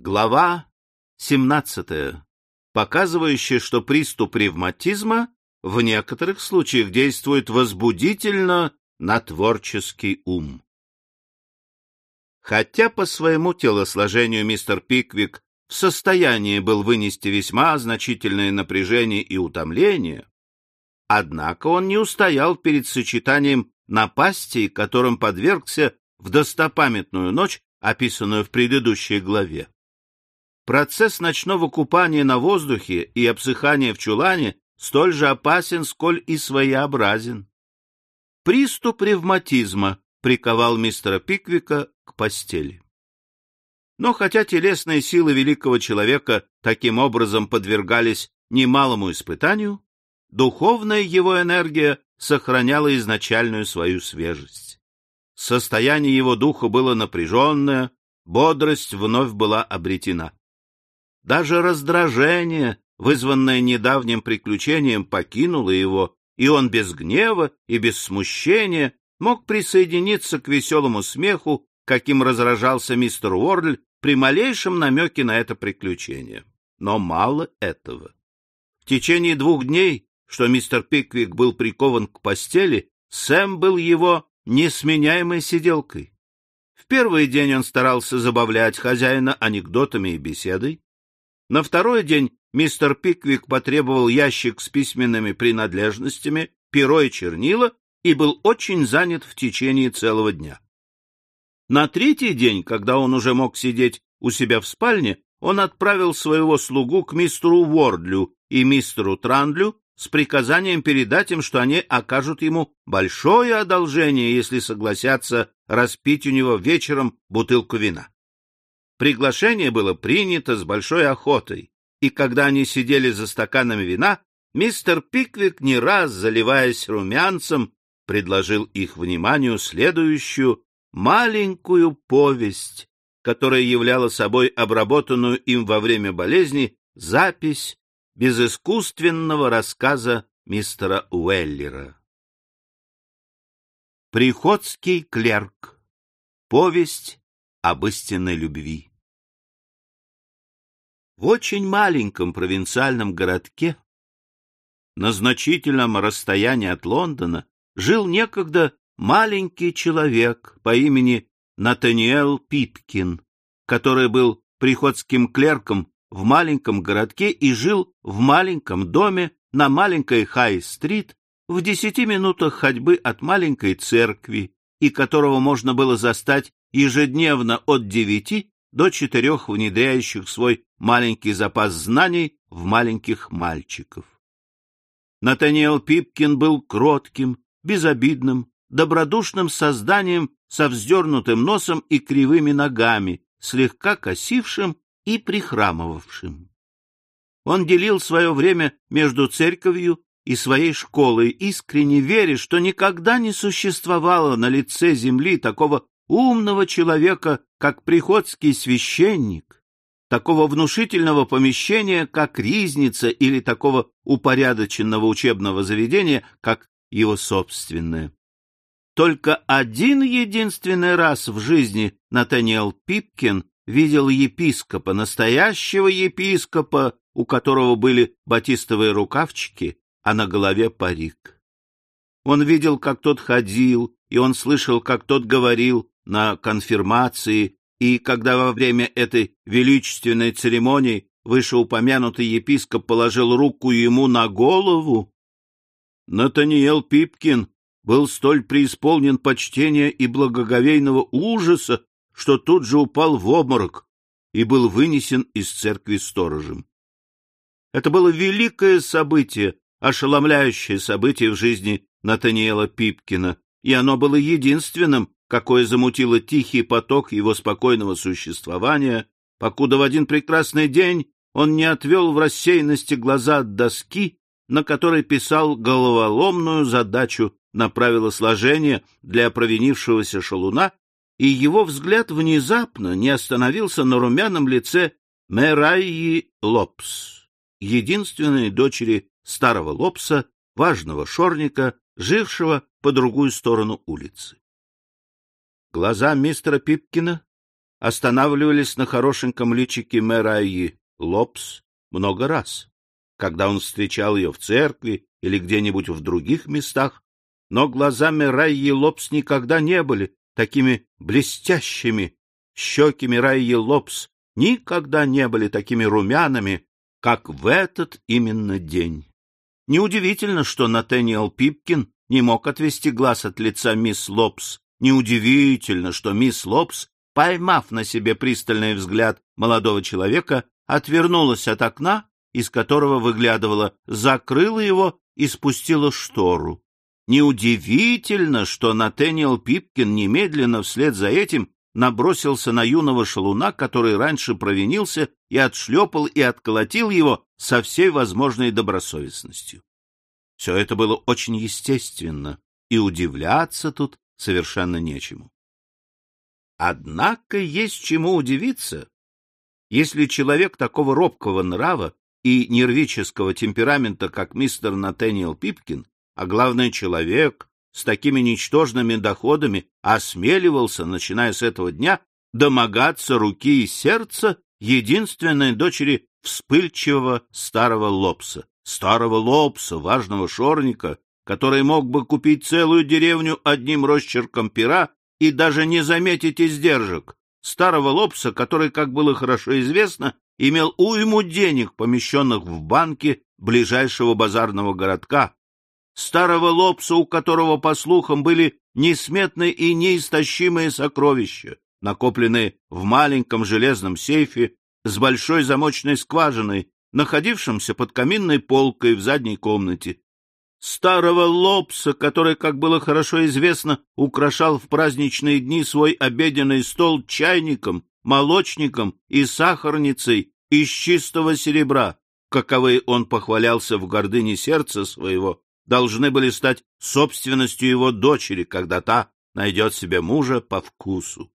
Глава 17, показывающая, что приступ ревматизма в некоторых случаях действует возбудительно на творческий ум. Хотя по своему телосложению мистер Пиквик в состоянии был вынести весьма значительное напряжение и утомление, однако он не устоял перед сочетанием напастей, которым подвергся в достопамятную ночь, описанную в предыдущей главе. Процесс ночного купания на воздухе и обсыхания в чулане столь же опасен, сколь и своеобразен. Приступ ревматизма приковал мистера Пиквика к постели. Но хотя телесные силы великого человека таким образом подвергались немалому испытанию, духовная его энергия сохраняла изначальную свою свежесть. Состояние его духа было напряженное, бодрость вновь была обретена. Даже раздражение, вызванное недавним приключением, покинуло его, и он без гнева и без смущения мог присоединиться к веселому смеху, каким разражался мистер Уорль при малейшем намеке на это приключение. Но мало этого. В течение двух дней, что мистер Пиквик был прикован к постели, Сэм был его несменяемой сиделкой. В первый день он старался забавлять хозяина анекдотами и беседой. На второй день мистер Пиквик потребовал ящик с письменными принадлежностями, перо и чернила и был очень занят в течение целого дня. На третий день, когда он уже мог сидеть у себя в спальне, он отправил своего слугу к мистеру Уордлю и мистеру Трандлю с приказанием передать им, что они окажут ему большое одолжение, если согласятся распить у него вечером бутылку вина. Приглашение было принято с большой охотой, и когда они сидели за стаканами вина, мистер Пиквик, не раз заливаясь румянцем, предложил их вниманию следующую маленькую повесть, которая являла собой обработанную им во время болезни запись безыскусственного рассказа мистера Уэллера. Приходский клерк. Повесть об истинной любви. В очень маленьком провинциальном городке, на значительном расстоянии от Лондона, жил некогда маленький человек по имени Натаниэл Питкин, который был приходским клерком в маленьком городке и жил в маленьком доме на маленькой Хай-стрит в десяти минутах ходьбы от маленькой церкви, и которого можно было застать ежедневно от девяти до четырех внедряющих свой маленький запас знаний в маленьких мальчиков. Натаниэл Пипкин был кротким, безобидным, добродушным созданием со вздернутым носом и кривыми ногами, слегка косившим и прихрамывавшим. Он делил свое время между церковью и своей школой, искренне веря, что никогда не существовало на лице земли такого умного человека, как приходский священник, такого внушительного помещения, как ризница, или такого упорядоченного учебного заведения, как его собственное. Только один единственный раз в жизни Натаниэл Пипкин видел епископа, настоящего епископа, у которого были батистовые рукавчики, а на голове парик. Он видел, как тот ходил, и он слышал, как тот говорил, на конфирмации, и когда во время этой величественной церемонии вышеупомянутый епископ положил руку ему на голову, Натаниэл Пипкин был столь преисполнен почтения и благоговейного ужаса, что тут же упал в обморок и был вынесен из церкви сторожем. Это было великое событие, ошеломляющее событие в жизни Натаниэла Пипкина, и оно было единственным, какое замутило тихий поток его спокойного существования, покуда в один прекрасный день он не отвел в рассеянности глаза от доски, на которой писал головоломную задачу на правило сложения для провинившегося шалуна, и его взгляд внезапно не остановился на румяном лице Мерайи Лопс, единственной дочери старого Лопса, важного шорника, жившего по другую сторону улицы. Глаза мистера Пипкина останавливались на хорошеньком личике Мэраи Лопс много раз, когда он встречал ее в церкви или где-нибудь в других местах, но глаза Мэраи Лопс никогда не были такими блестящими, щеки Мэраи Лопс никогда не были такими румяными, как в этот именно день. Неудивительно, что Натаниэл Пипкин не мог отвести глаз от лица мисс Лопс. Неудивительно, что мисс Лопс, поймав на себе пристальный взгляд молодого человека, отвернулась от окна, из которого выглядывала, закрыла его и спустила штору. Неудивительно, что Натаниэл Пипкин немедленно вслед за этим набросился на юного шалуна, который раньше провинился, и отшлепал и отколотил его со всей возможной добросовестностью. Все это было очень естественно, и удивляться тут совершенно нечему. Однако есть чему удивиться, если человек такого робкого нрава и нервического темперамента, как мистер Натаниэл Пипкин, а главное человек, с такими ничтожными доходами осмеливался, начиная с этого дня, домогаться руки и сердца единственной дочери вспыльчивого старого лопса, старого лопса, важного шорника, который мог бы купить целую деревню одним росчерком пера и даже не заметить издержек, старого лопса, который, как было хорошо известно, имел уйму денег, помещенных в банке ближайшего базарного городка, старого лопса, у которого, по слухам, были несметные и неистощимые сокровища, накопленные в маленьком железном сейфе с большой замочной скважиной, находившемся под каминной полкой в задней комнате. Старого лопса, который, как было хорошо известно, украшал в праздничные дни свой обеденный стол чайником, молочником и сахарницей из чистого серебра, каковы он похвалялся в гордыне сердца своего, должны были стать собственностью его дочери, когда та найдет себе мужа по вкусу.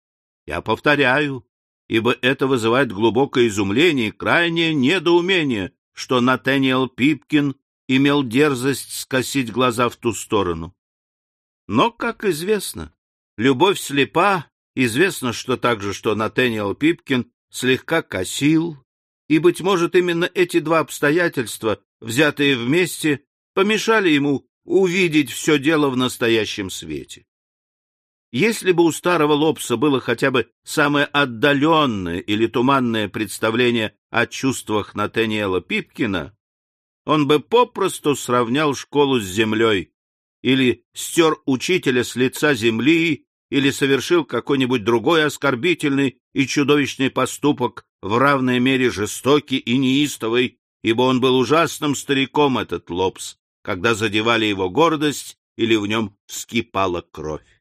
Я повторяю, ибо это вызывает глубокое изумление и крайнее недоумение, что Натаниэл Пипкин имел дерзость скосить глаза в ту сторону. Но, как известно, любовь слепа, известно, что также, что Натаниэл Пипкин слегка косил, и, быть может, именно эти два обстоятельства, взятые вместе, помешали ему увидеть все дело в настоящем свете. Если бы у старого Лобса было хотя бы самое отдаленное или туманное представление о чувствах Натаниэла Пипкина, он бы попросту сравнял школу с землей или стер учителя с лица земли или совершил какой-нибудь другой оскорбительный и чудовищный поступок в равной мере жестокий и неистовый, ибо он был ужасным стариком, этот Лобс, когда задевали его гордость или в нем вскипала кровь.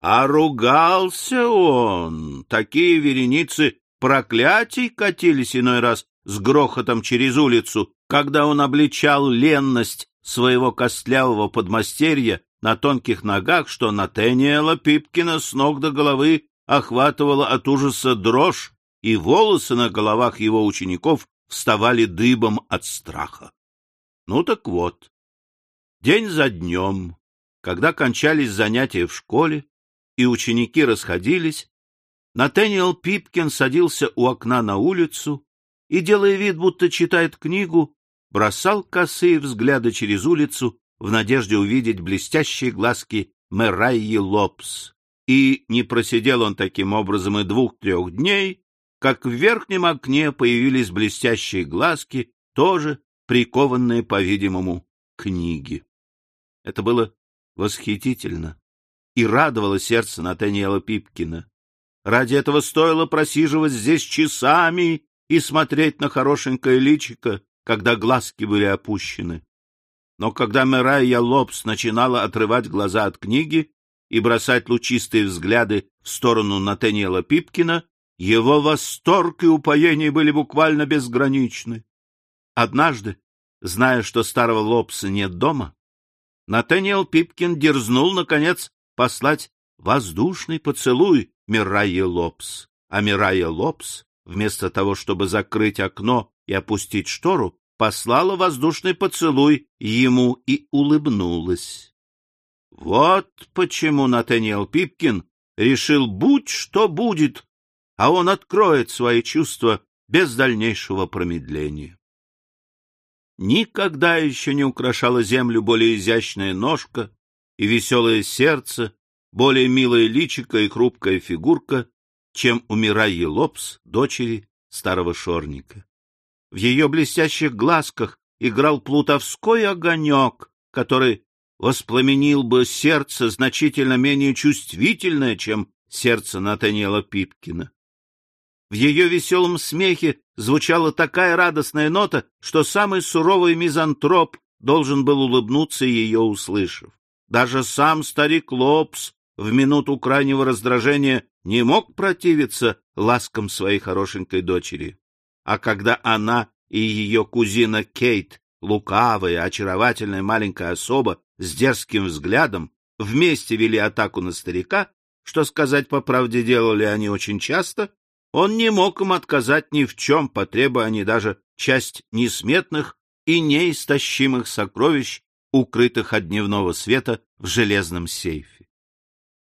А ругался он. Такие вереницы проклятий катились иной раз с грохотом через улицу, когда он обличал ленность своего костлявого подмастерья на тонких ногах, что Натаниэла Пипкина с ног до головы охватывала от ужаса дрожь, и волосы на головах его учеников вставали дыбом от страха. Ну так вот, день за днем, когда кончались занятия в школе и ученики расходились, Натаниэл Пипкин садился у окна на улицу и, делая вид, будто читает книгу, бросал косые взгляды через улицу в надежде увидеть блестящие глазки Мэрайи Лопс. И не просидел он таким образом и двух-трех дней, как в верхнем окне появились блестящие глазки, тоже прикованные, по-видимому, книги. Это было восхитительно и радовало сердце Натаниэла Пипкина. Ради этого стоило просиживать здесь часами и смотреть на хорошенькое личико, когда глазки были опущены. Но когда Мэрайя Лобс начинала отрывать глаза от книги и бросать лучистые взгляды в сторону Натаниэла Пипкина, его восторг и упоение были буквально безграничны. Однажды, Зная, что старого Лобса нет дома, Натаниэл Пипкин дерзнул, наконец, послать воздушный поцелуй Мирайе Лобс. А Мирайя Лобс, вместо того, чтобы закрыть окно и опустить штору, послала воздушный поцелуй ему и улыбнулась. Вот почему Натаниэл Пипкин решил, будь что будет, а он откроет свои чувства без дальнейшего промедления. Никогда еще не украшала землю более изящная ножка и веселое сердце, более милая личико и хрупкая фигурка, чем у Мираи Лопс, дочери старого шорника. В ее блестящих глазках играл плутовской огонек, который воспламенил бы сердце значительно менее чувствительное, чем сердце Натаниэла Пипкина. В ее веселом смехе звучала такая радостная нота, что самый суровый мизантроп должен был улыбнуться, ее услышав. Даже сам старик Лопс в минуту крайнего раздражения не мог противиться ласкам своей хорошенькой дочери. А когда она и ее кузина Кейт, лукавая, очаровательная маленькая особа с дерзким взглядом, вместе вели атаку на старика, что сказать по правде делали они очень часто, он не мог им отказать ни в чем, потребуя они даже часть несметных и неистощимых сокровищ, укрытых от дневного света в железном сейфе.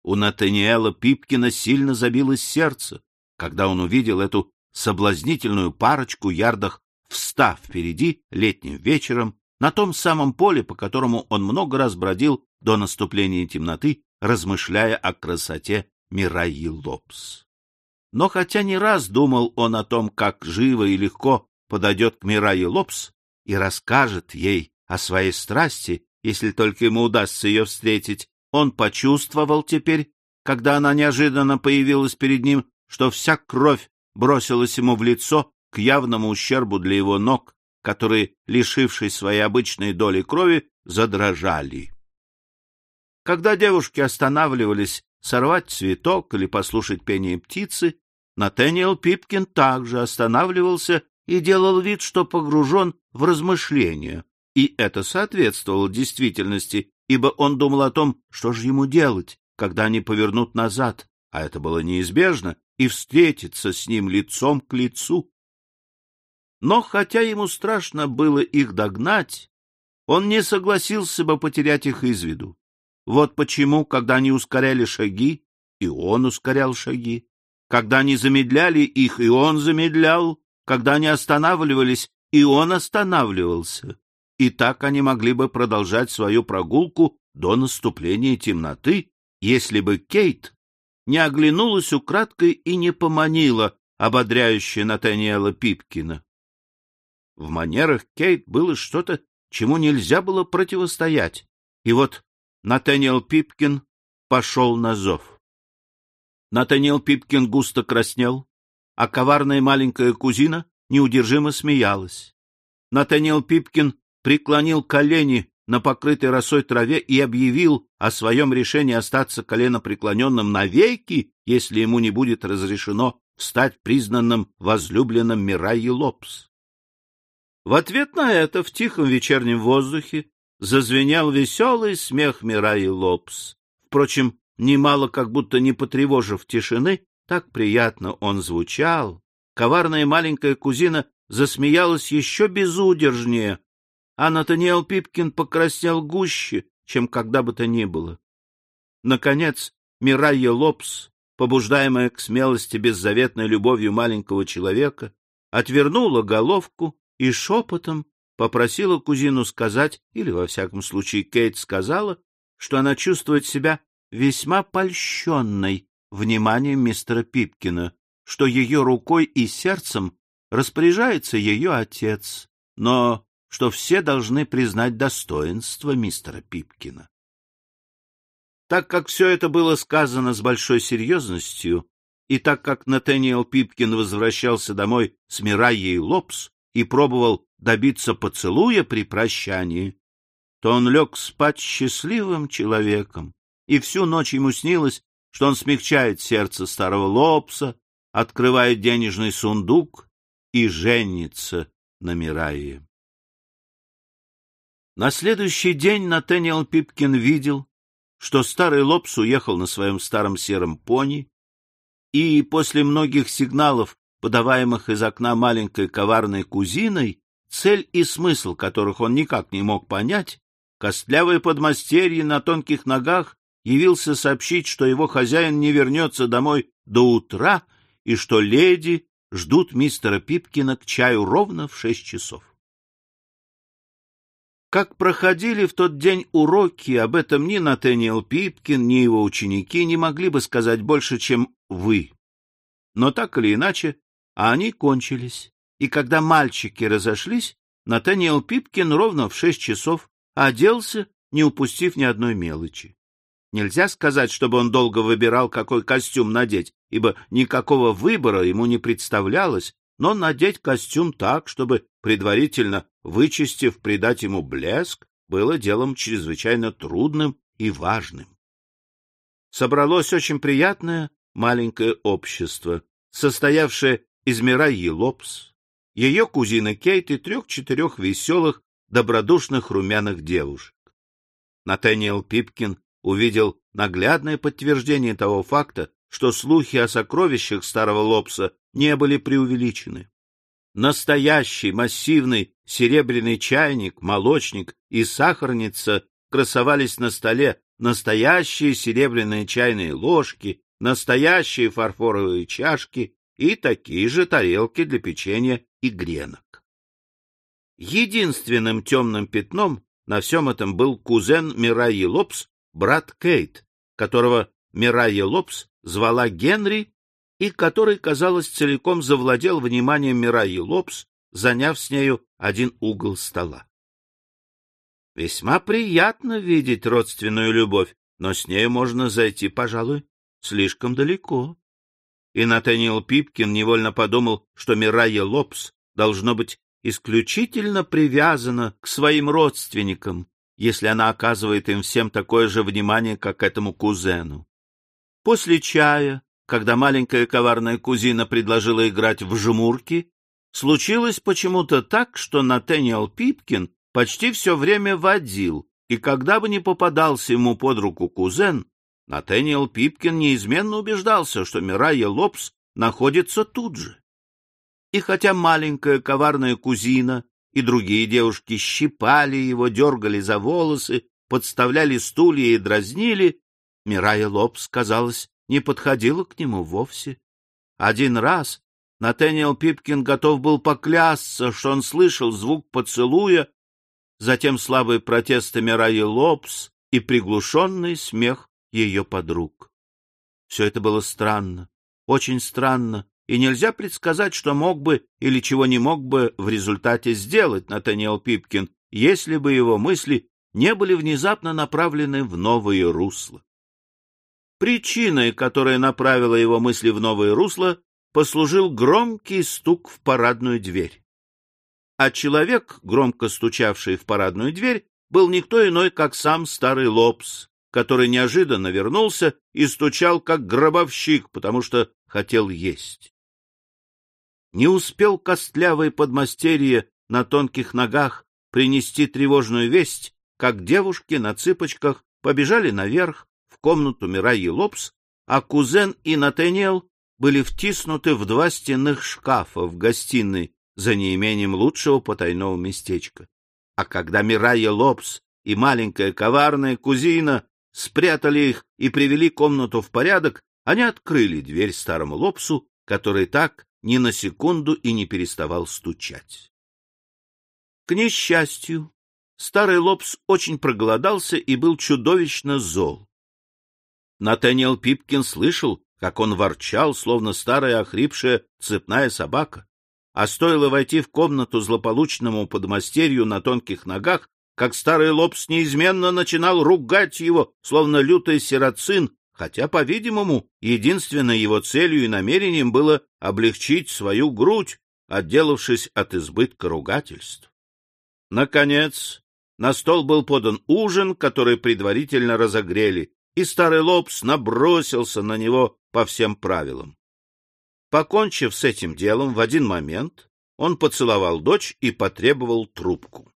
У Натаниэла Пипкина сильно забилось сердце, когда он увидел эту соблазнительную парочку ярдах встав впереди летним вечером на том самом поле, по которому он много раз бродил до наступления темноты, размышляя о красоте Мираи Лопс. Но хотя не раз думал он о том, как живо и легко подойдет к Мирае Лопс и расскажет ей о своей страсти, если только ему удастся ее встретить, он почувствовал теперь, когда она неожиданно появилась перед ним, что вся кровь бросилась ему в лицо к явному ущербу для его ног, которые, лишившись своей обычной доли крови, задрожали. Когда девушки останавливались сорвать цветок или послушать пение птицы, Натаниэл Пипкин также останавливался и делал вид, что погружен в размышления, и это соответствовало действительности, ибо он думал о том, что же ему делать, когда они повернут назад, а это было неизбежно, и встретиться с ним лицом к лицу. Но хотя ему страшно было их догнать, он не согласился бы потерять их из виду. Вот почему, когда они ускоряли шаги, и он ускорял шаги, когда они замедляли их, и он замедлял, когда они останавливались, и он останавливался. И так они могли бы продолжать свою прогулку до наступления темноты, если бы Кейт не оглянулась украдкой и не поманила ободряющая Натаниэла Пипкина. В манерах Кейт было что-то, чему нельзя было противостоять, и вот Натаниэл Пипкин пошел на зов. Натаниэл Пипкин густо краснел, а коварная маленькая кузина неудержимо смеялась. Натаниэл Пипкин преклонил колени на покрытой росой траве и объявил о своем решении остаться коленопреклоненным навеки, если ему не будет разрешено стать признанным возлюбленным Мираи Лопс. В ответ на это в тихом вечернем воздухе зазвенел веселый смех Мираи Лопс. Впрочем, немало как будто не потревожив тишины, так приятно он звучал. Коварная маленькая кузина засмеялась еще безудержнее, а Натаниэл Пипкин покраснел гуще, чем когда бы то ни было. Наконец, Мирайя Лопс, побуждаемая к смелости беззаветной любовью маленького человека, отвернула головку и шепотом попросила кузину сказать, или, во всяком случае, Кейт сказала, что она чувствует себя весьма польщенной вниманием мистера Пипкина, что ее рукой и сердцем распоряжается ее отец, но что все должны признать достоинство мистера Пипкина. Так как все это было сказано с большой серьезностью, и так как Натаниэл Пипкин возвращался домой с Мирайей Лопс и пробовал добиться поцелуя при прощании, то он лег спать счастливым человеком, и всю ночь ему снилось, что он смягчает сердце старого Лопса, открывает денежный сундук и женится на Мирае. На следующий день Натаниэл Пипкин видел, что старый Лопс уехал на своем старом сером пони, и после многих сигналов, подаваемых из окна маленькой коварной кузиной, цель и смысл которых он никак не мог понять, костлявые подмастерье на тонких ногах явился сообщить, что его хозяин не вернется домой до утра и что леди ждут мистера Пипкина к чаю ровно в шесть часов. Как проходили в тот день уроки, об этом ни Натаниэл Пипкин, ни его ученики не могли бы сказать больше, чем вы. Но так или иначе, они кончились, и когда мальчики разошлись, Натаниэл Пипкин ровно в шесть часов оделся, не упустив ни одной мелочи. Нельзя сказать, чтобы он долго выбирал, какой костюм надеть, ибо никакого выбора ему не представлялось, но надеть костюм так, чтобы, предварительно вычистив, придать ему блеск, было делом чрезвычайно трудным и важным. Собралось очень приятное маленькое общество, состоявшее из Мираи Лопс, ее кузины Кейт и трех-четырех веселых, добродушных румяных девушек. Натаниэл Пипкин увидел наглядное подтверждение того факта, что слухи о сокровищах старого Лопса не были преувеличены. Настоящий массивный серебряный чайник, молочник и сахарница красовались на столе, настоящие серебряные чайные ложки, настоящие фарфоровые чашки и такие же тарелки для печенья и гренок. Единственным темным пятном на всем этом был кузен Мираи Лопс, брат Кейт, которого Мираи Лопс звала Генри и который, казалось, целиком завладел вниманием Мираи Лопс, заняв с нею один угол стола. Весьма приятно видеть родственную любовь, но с нею можно зайти, пожалуй, слишком далеко. И Натаниэл Пипкин невольно подумал, что Мирайя Лопс должно быть исключительно привязана к своим родственникам, если она оказывает им всем такое же внимание, как этому кузену. После чая, когда маленькая коварная кузина предложила играть в жмурки, случилось почему-то так, что Натаниэл Пипкин почти все время водил, и когда бы не попадался ему под руку кузен, Натаниэл Пипкин неизменно убеждался, что Мирайя Лопс находится тут же. И хотя маленькая коварная кузина и другие девушки щипали его, дергали за волосы, подставляли стулья и дразнили, Мирайя Лопс, казалось, не подходила к нему вовсе. Один раз Натаниэл Пипкин готов был поклясться, что он слышал звук поцелуя, затем слабые протесты Мираи Лопс и приглушенный смех ее подруг. Все это было странно, очень странно, и нельзя предсказать, что мог бы или чего не мог бы в результате сделать Натаниэл Пипкин, если бы его мысли не были внезапно направлены в новые русла. Причиной, которая направила его мысли в новое русло, послужил громкий стук в парадную дверь. А человек, громко стучавший в парадную дверь, был никто иной, как сам старый Лопс, который неожиданно вернулся и стучал как гробовщик, потому что хотел есть. Не успел костлявый подмастерье на тонких ногах принести тревожную весть, как девушки на цыпочках побежали наверх комнату Мираи Лопс, а кузен и Натаниэл были втиснуты в два стенных шкафа в гостиной за неимением лучшего потайного местечка. А когда Мирайя Лопс и маленькая коварная кузина спрятали их и привели комнату в порядок, они открыли дверь старому Лопсу, который так ни на секунду и не переставал стучать. К несчастью, старый Лопс очень проголодался и был чудовищно зол. Натаниэл Пипкин слышал, как он ворчал, словно старая охрипшая цепная собака. А стоило войти в комнату злополучному подмастерью на тонких ногах, как старый Лобс неизменно начинал ругать его, словно лютый сиротцин, хотя, по-видимому, единственной его целью и намерением было облегчить свою грудь, отделавшись от избытка ругательств. Наконец, на стол был подан ужин, который предварительно разогрели, и старый Лобс набросился на него по всем правилам. Покончив с этим делом в один момент, он поцеловал дочь и потребовал трубку.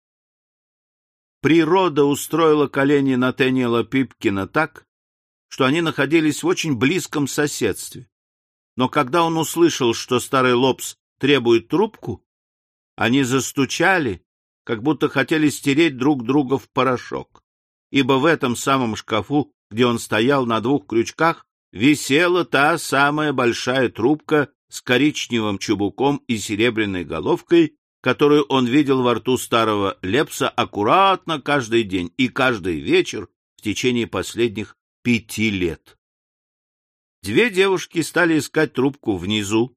Природа устроила колени Натаниэла Пипкина так, что они находились в очень близком соседстве. Но когда он услышал, что старый Лобс требует трубку, они застучали, как будто хотели стереть друг друга в порошок, ибо в этом самом шкафу, где он стоял на двух крючках, висела та самая большая трубка с коричневым чубуком и серебряной головкой, которую он видел во рту старого Лепса аккуратно каждый день и каждый вечер в течение последних пяти лет. Две девушки стали искать трубку внизу,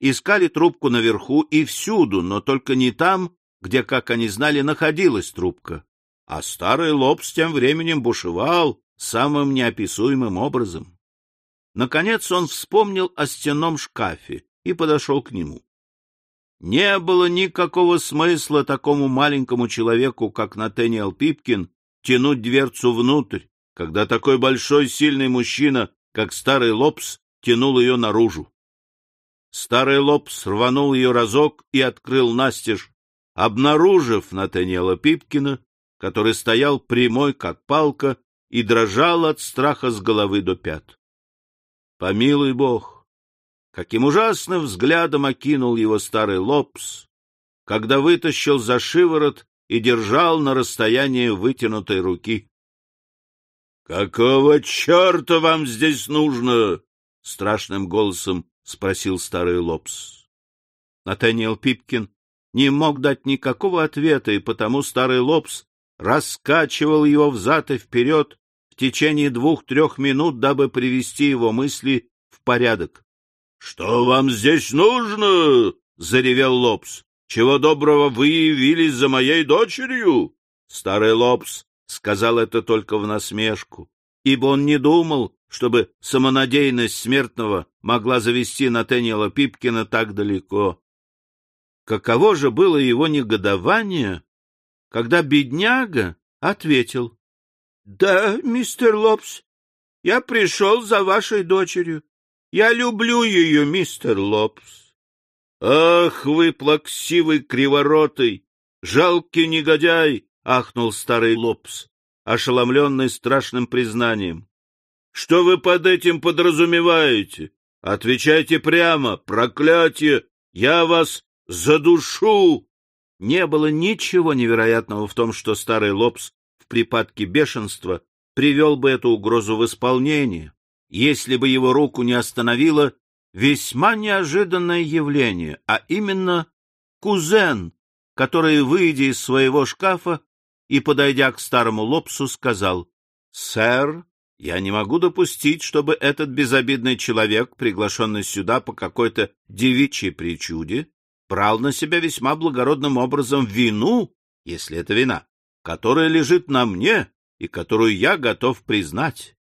искали трубку наверху и всюду, но только не там, где, как они знали, находилась трубка. А старый лоб тем временем бушевал самым неописуемым образом. Наконец он вспомнил о стенном шкафе и подошел к нему. Не было никакого смысла такому маленькому человеку, как Натаниэл Пипкин, тянуть дверцу внутрь, когда такой большой сильный мужчина, как старый Лобс, тянул ее наружу. Старый Лобс рванул ее разок и открыл настежь, обнаружив Натаниэла Пипкина, который стоял прямой, как палка, и дрожал от страха с головы до пят. Помилуй бог! Каким ужасным взглядом окинул его старый Лобс, когда вытащил за шиворот и держал на расстоянии вытянутой руки. — Какого черта вам здесь нужно? — страшным голосом спросил старый Лобс. Натаниэл Пипкин не мог дать никакого ответа, и потому старый Лобс раскачивал его взад и вперед течение двух-трех минут, дабы привести его мысли в порядок. — Что вам здесь нужно? — заревел Лобс. — Чего доброго вы явились за моей дочерью? Старый Лобс сказал это только в насмешку, ибо он не думал, чтобы самонадеянность смертного могла завести Натаниэла Пипкина так далеко. Каково же было его негодование, когда бедняга ответил. Да, мистер Лобс, я пришел за вашей дочерью. Я люблю ее, мистер Лобс. Ах вы, плаксивый криворотый, жалкий негодяй! — ахнул старый Лобс, ошеломленный страшным признанием. — Что вы под этим подразумеваете? Отвечайте прямо, проклятие! Я вас задушу! Не было ничего невероятного в том, что старый Лобс припадке бешенства привел бы эту угрозу в исполнение, если бы его руку не остановило весьма неожиданное явление, а именно кузен, который, выйдя из своего шкафа и, подойдя к старому лобсу, сказал, «Сэр, я не могу допустить, чтобы этот безобидный человек, приглашенный сюда по какой-то девичьей причуде, брал на себя весьма благородным образом вину, если это вина, которая лежит на мне и которую я готов признать.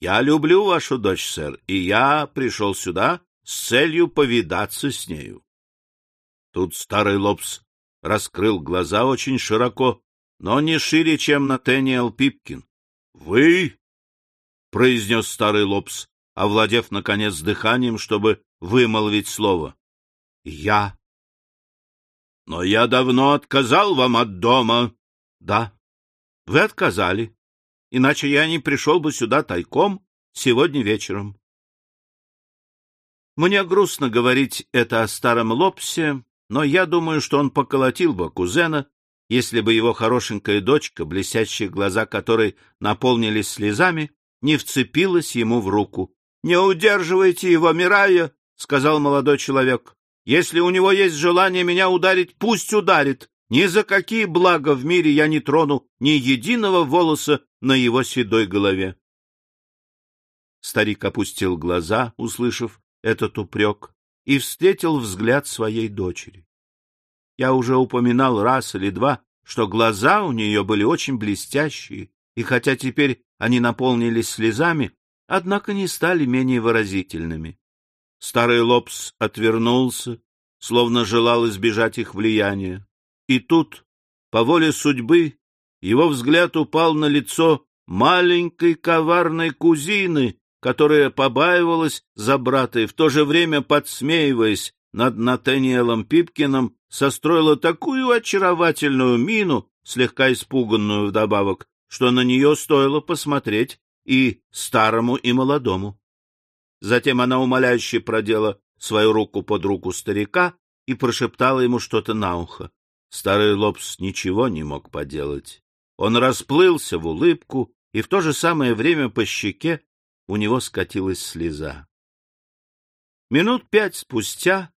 Я люблю вашу дочь, сэр, и я пришел сюда с целью повидаться с нею. Тут старый Лобс раскрыл глаза очень широко, но не шире, чем Натаниэл Пипкин. — Вы? — произнес старый Лобс, овладев, наконец, дыханием, чтобы вымолвить слово. — Я. — Но я давно отказал вам от дома, — Да. Вы отказали. Иначе я не пришел бы сюда тайком сегодня вечером. Мне грустно говорить это о старом Лопсе, но я думаю, что он поколотил бы кузена, если бы его хорошенькая дочка, блестящие глаза которой наполнились слезами, не вцепилась ему в руку. — Не удерживайте его, Мирая, — сказал молодой человек. — Если у него есть желание меня ударить, пусть ударит. Ни за какие блага в мире я не трону ни единого волоса на его седой голове. Старик опустил глаза, услышав этот упрек, и встретил взгляд своей дочери. Я уже упоминал раз или два, что глаза у нее были очень блестящие, и хотя теперь они наполнились слезами, однако не стали менее выразительными. Старый Лобс отвернулся, словно желал избежать их влияния. И тут, по воле судьбы, его взгляд упал на лицо маленькой коварной кузины, которая побаивалась за брата и в то же время, подсмеиваясь над Натаниэлом Пипкиным, состроила такую очаровательную мину, слегка испуганную вдобавок, что на нее стоило посмотреть и старому, и молодому. Затем она умоляюще продела свою руку под руку старика и прошептала ему что-то на ухо. Старый Лобс ничего не мог поделать. Он расплылся в улыбку и в то же самое время по щеке у него скатилась слеза. Минут пять спустя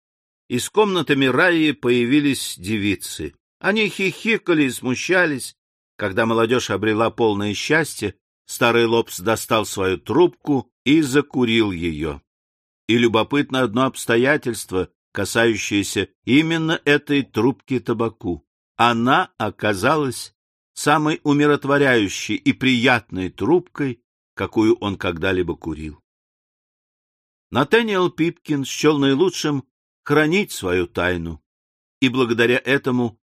из комнаты Мираи появились девицы. Они хихикали и смущались. Когда молодежь обрела полное счастье, старый Лобс достал свою трубку и закурил ее. И любопытно одно обстоятельство, касающееся именно этой трубки табаку. Она оказалась самой умиротворяющей и приятной трубкой, какую он когда-либо курил. Натаниэл Пипкин счел наилучшим хранить свою тайну, и благодаря этому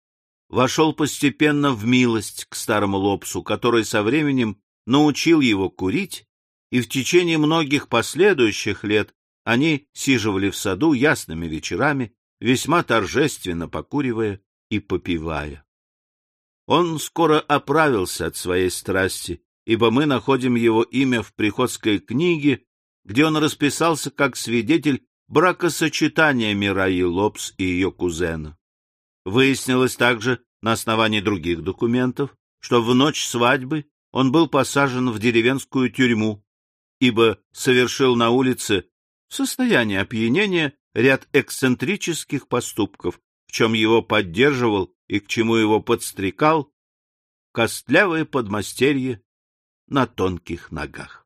вошел постепенно в милость к старому Лобсу, который со временем научил его курить, и в течение многих последующих лет они сиживали в саду ясными вечерами, весьма торжественно покуривая и попивая. Он скоро оправился от своей страсти, ибо мы находим его имя в приходской книге, где он расписался как свидетель бракосочетания Мираи Лобс и ее кузена. Выяснилось также на основании других документов, что в ночь свадьбы он был посажен в деревенскую тюрьму, ибо совершил на улице в состоянии опьянения ряд эксцентрических поступков, в чем его поддерживал и к чему его подстрекал костлявое подмастерье на тонких ногах.